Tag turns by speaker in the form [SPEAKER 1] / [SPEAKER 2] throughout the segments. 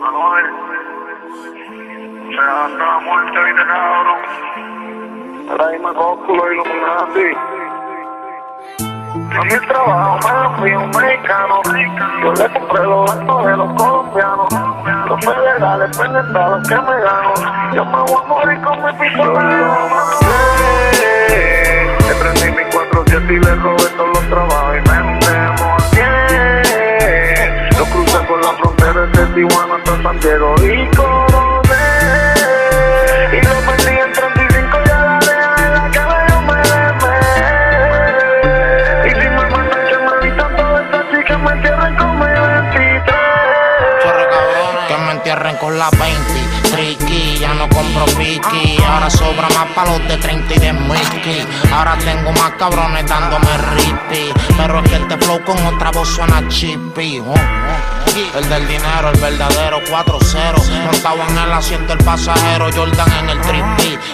[SPEAKER 1] Manuel, se anda la muerte, viste cabrón. Mismo cósculo Illuminati. A mi trabajo me fui un mexicano. Yo le compré los actos de los colombianos. Los federales pendientes que me gano. Yo me voy a morir con mi pistola. Le prendí mi 4-7 y le Tijuana hasta San Diego y coroné. Y lo perdí en 35 y a la deja en la cara yo me demé. Y si me mandan que me evitan todas estas chicas me entierren con mi 23.
[SPEAKER 2] Chorro cabrones, que me entierren con la 20. Tricky, ya no compro piqui. Ahora sobra más palos de 30 y de whisky. Ahora tengo más cabrones dándome ripi. Pero es que este flow con otra voz suena chippy. oh, oh. El del dinero, el verdadero 4-0. Montado en el asiento el pasajero, Jordan en el 3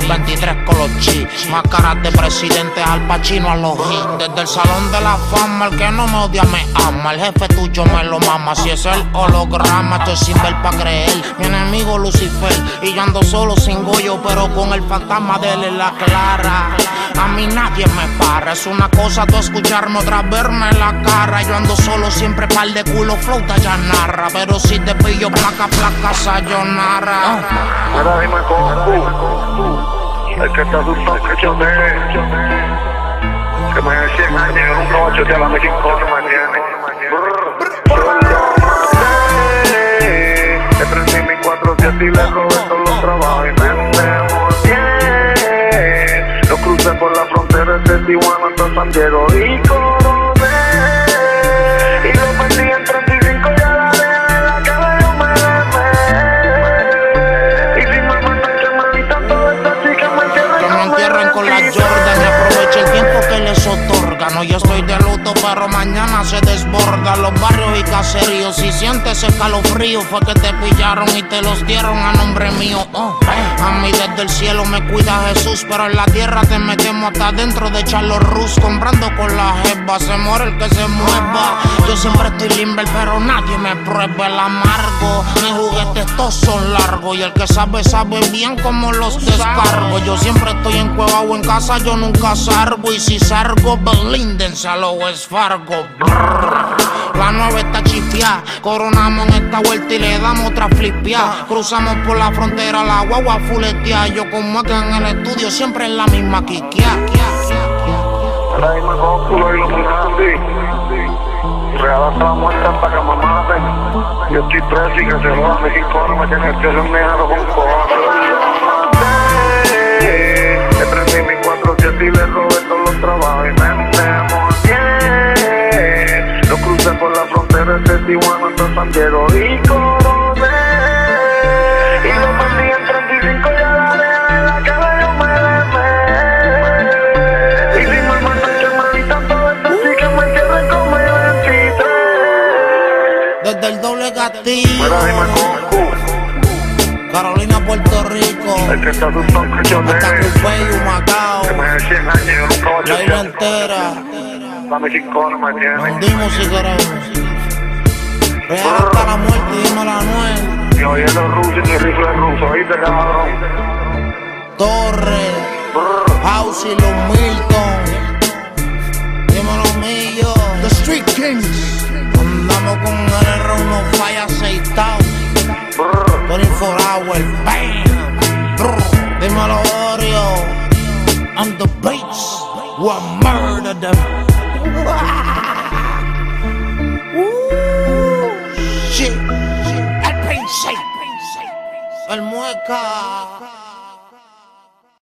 [SPEAKER 2] 23 con los chi. Máscaras de presidente al pachino a los. Desde el salón de la fama, el que no me odia me ama. El jefe tuyo me lo mama. Si es el holograma, estoy sin ver pa' creer. Mi enemigo Lucifer. Y yo ando solo sin goyo, pero con el fantasma de él en la clara. A mí nadie me para. Es una cosa tú escucharme, otra verme en la cara. Yo ando solo, siempre par de culo, flauta ya narra. Pero si te pillo placa, placa, sayonara.
[SPEAKER 1] Ahora dime con El que está asustado que chote. Que me dé 100 años, nunca va a chotear la la frontera de Tijuana hasta San Diego y coroné. Y lo perdí en 35 y a la deja en la cara yo me demé. Y si me mandan que me evitan todas estas chicas me entierren
[SPEAKER 2] Que me entierren con la Jordan y aproveche el tiempo que les otorga. No, yo estoy de luto, pero mañana se desborda. Los barrios y caseríos, si sientes escalofrío, fue que te pillaron y te los dieron a nombre mío. Oh, a mí desde el cielo me cuida Jesús, pero en la tierra te metemos hasta dentro de Charlos Rus, comprando con la jeva. Se muere el que se mueva. Yo siempre estoy limber, pero nadie me prueba el amargo. Mis juguetes todos son largos y el que sabe, sabe bien cómo los descargo. Yo siempre estoy en cueva o en casa, yo nunca salgo. Y si salgo, belíndense a lo es Fargo. La chifiá, coronamos en esta vuelta y le damos otra flipia. Cruzamos por la frontera, la guagua fuletea. Yo como acá en el estudio, siempre en la misma quiquia.
[SPEAKER 1] Ahora con culo Illuminati. Real hasta la muerte hasta que me maten. Yo estoy preso y que se lo a México no me tiene que ser negado con cojones. Le prendí mi Diego y coroné. Y lo perdí en 35 y a la deja en la cara yo me demé. Y si que me estas chicas me entierren con mi 23.
[SPEAKER 2] Desde el doble gatillo, Carolina, Puerto Rico.
[SPEAKER 1] El que está asustado que chote.
[SPEAKER 2] Hasta Cupey, Humacao,
[SPEAKER 1] Que me dé 100 años yo nunca voy a
[SPEAKER 2] la isla entera.
[SPEAKER 1] Mexicana me tiene.
[SPEAKER 2] Hundimos si queremos. Real hasta la muerte, dime la nuez.
[SPEAKER 1] Y oyendo ruso y mi rifle ruso, ¿oíste, cabrón?
[SPEAKER 2] Torre, House y los Milton. Dímelo mío. The Street Kings. Andamos con el R1 falla aceitado.
[SPEAKER 1] Brr.
[SPEAKER 2] 24 hours, bam. Brr. Dímelo Oreo. On the beats. We'll murder them. El Mueca.